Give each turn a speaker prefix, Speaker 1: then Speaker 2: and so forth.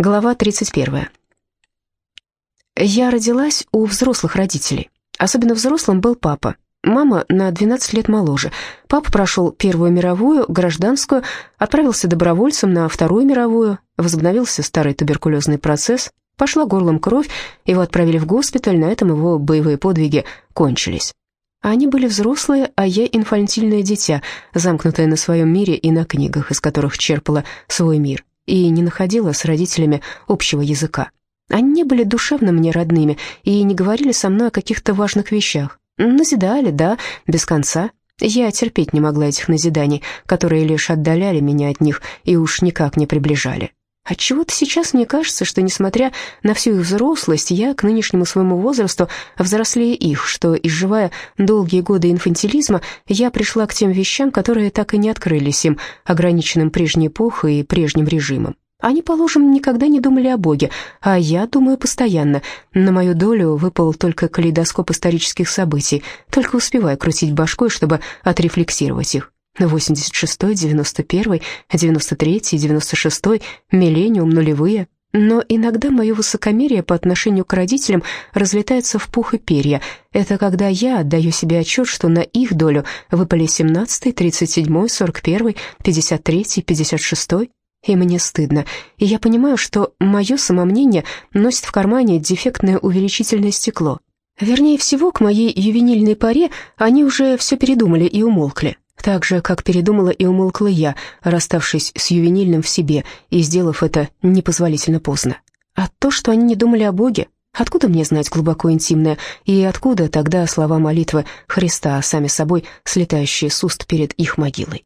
Speaker 1: Глава 31. Я родилась у взрослых родителей. Особенно взрослым был папа. Мама на 12 лет моложе. Папа прошел Первую мировую, гражданскую, отправился добровольцем на Вторую мировую, возобновился старый туберкулезный процесс, пошла горлом кровь, его отправили в госпиталь, на этом его боевые подвиги кончились. Они были взрослые, а я инфантильное дитя, замкнутое на своем мире и на книгах, из которых черпала свой мир и не находила с родителями общего языка. Они не были душевно мне родными и не говорили со мной о каких-то важных вещах. Назидали, да, без конца. Я терпеть не могла этих назиданий, которые лишь отдаляли меня от них и уж никак не приближали. Отчего-то сейчас мне кажется, что, несмотря на всю их взрослость, я к нынешнему своему возрасту взрослее их, что, изживая долгие годы инфантилизма, я пришла к тем вещам, которые так и не открылись им, ограниченным прежней эпохой и прежним режимом. Они, положим, никогда не думали о Боге, а я думаю постоянно. На мою долю выпал только калейдоскоп исторических событий, только успеваю крутить башкой, чтобы отрефлексировать их. 86-й, 91-й, 93-й, 96-й, миллениум, нулевые. Но иногда мое высокомерие по отношению к родителям разлетается в пух и перья. Это когда я отдаю себе отчет, что на их долю выпали 17-й, 37-й, 41-й, 53-й, 56-й. И мне стыдно. И я понимаю, что мое самомнение носит в кармане дефектное увеличительное стекло. Вернее всего, к моей ювенильной паре они уже все передумали и умолкли. Так же, как передумала и умолкла я, расставшись с ювенильным в себе и сделав это непозволительно поздно. А то, что они не думали о Боге, откуда мне знать глубоко интимное, и откуда тогда слова молитвы Христа, сами собой слетающие с уст перед их могилой?